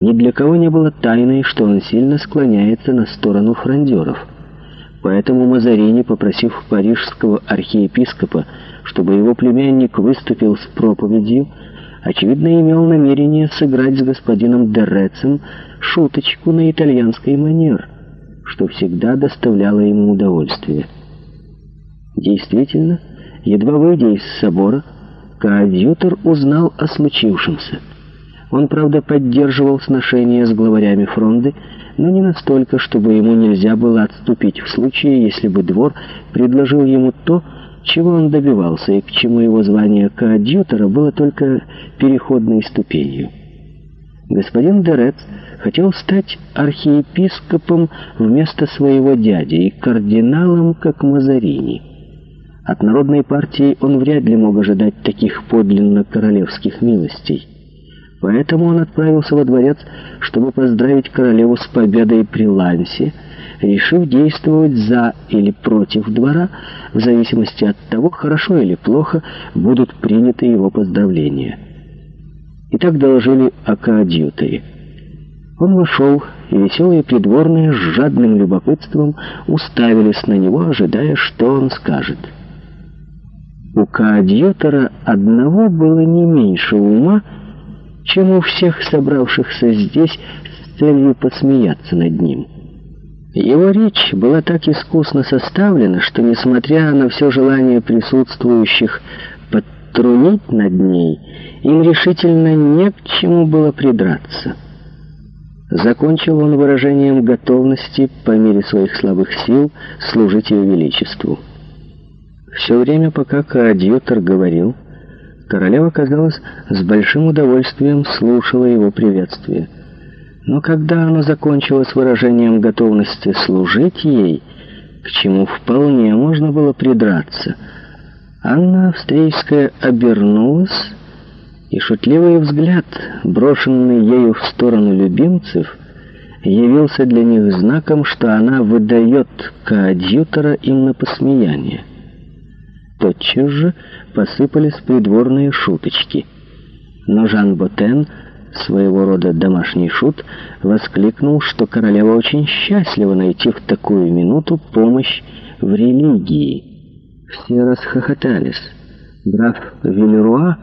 Ни для кого не было тайной, что он сильно склоняется на сторону фрондеров. Поэтому Мазарини, попросив парижского архиепископа, чтобы его племянник выступил с проповедью, очевидно имел намерение сыграть с господином Дерецем шуточку на итальянской манер, что всегда доставляло ему удовольствие. Действительно, едва выйдя из собора, коадьютор узнал о случившемся – он, правда, поддерживал сношения с главарями фронды, но не настолько, чтобы ему нельзя было отступить в случае, если бы двор предложил ему то, чего он добивался и к чему его звание коадьютора было только переходной ступенью. Господин Дерец хотел стать архиепископом вместо своего дяди и кардиналом, как Мазарини. От народной партии он вряд ли мог ожидать таких подлинно королевских милостей. Поэтому он отправился во дворец, чтобы поздравить королеву с победой при Лансе, решив действовать за или против двора, в зависимости от того, хорошо или плохо будут приняты его поздравления. И так доложили о коадьюторе. Он вошел, и веселые придворные с жадным любопытством уставились на него, ожидая, что он скажет. У коадьютора одного было не меньше ума, чему всех собравшихся здесь с целью посмеяться над ним. Его речь была так искусно составлена, что, несмотря на все желание присутствующих подтрунить над ней, им решительно не к чему было придраться. Закончил он выражением готовности по мере своих слабых сил служить ее величеству. Все время, пока коадьютор говорил, — Королева, казалось, с большим удовольствием слушала его приветствие. Но когда оно закончилось выражением готовности служить ей, к чему вполне можно было придраться, Анна Австрийская обернулась, и шутливый взгляд, брошенный ею в сторону любимцев, явился для них знаком, что она выдает коадьютора им на посмеяние тотчас же посыпались придворные шуточки. Но Жан Ботен, своего рода домашний шут, воскликнул, что королева очень счастлива найти в такую минуту помощь в религии. Все расхохотались. Граф Вильруа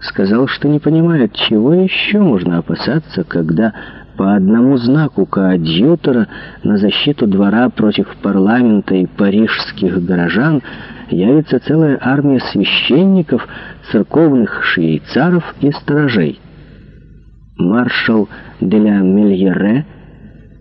сказал, что не понимает, чего еще можно опасаться, когда по одному знаку коадьютора на защиту двора против парламента и парижских горожан явится целая армия священников, церковных швейцаров и сторожей. Маршал Деля Мельере –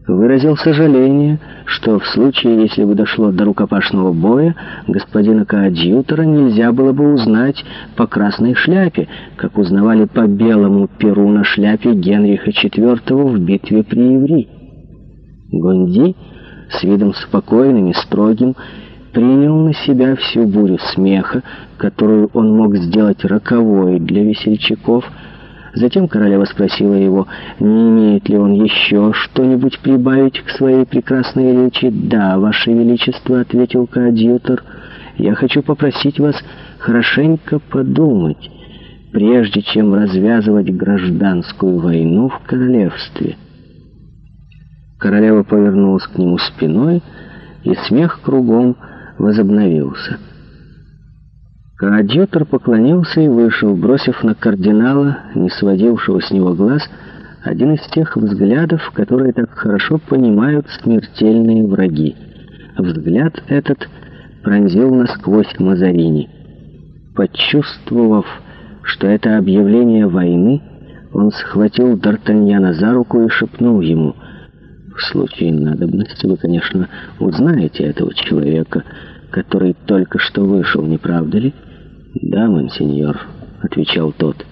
выразил сожаление, что в случае, если бы дошло до рукопашного боя, господина коадьютора нельзя было бы узнать по красной шляпе, как узнавали по белому перу на шляпе Генриха IV в битве при Еври. Гонди с видом спокойным и строгим принял на себя всю бурю смеха, которую он мог сделать роковой для весельчаков, Затем королева спросила его, не имеет ли он еще что-нибудь прибавить к своей прекрасной речи. «Да, Ваше Величество», — ответил коадьютор, — «я хочу попросить вас хорошенько подумать, прежде чем развязывать гражданскую войну в королевстве». Королева повернулась к нему спиной, и смех кругом возобновился. Коадьютор поклонился и вышел, бросив на кардинала, не сводившего с него глаз, один из тех взглядов, которые так хорошо понимают смертельные враги. Взгляд этот пронзил насквозь Мазарини. Почувствовав, что это объявление войны, он схватил Д'Артаньяна за руку и шепнул ему «В случае надобности вы, конечно, узнаете этого человека» который только что вышел, не правда ли?» «Да, монсеньор», — отвечал тот.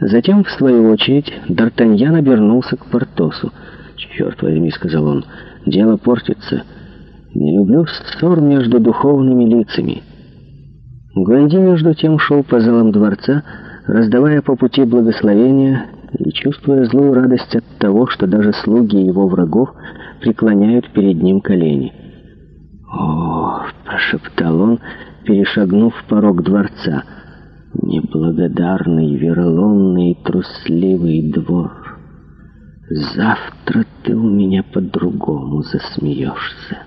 Затем, в свою очередь, Д'Артаньян обернулся к Портосу. «Черт возьми», — сказал он, — «дело портится. Не люблю ссор между духовными лицами». Гуанди, между тем, шел по залам дворца, раздавая по пути благословения и чувствуя злую радость от того, что даже слуги его врагов преклоняют перед ним колени. О, прошептал он, перешагнув порог дворца. «Неблагодарный, вероломный, трусливый двор, завтра ты у меня по-другому засмеешься».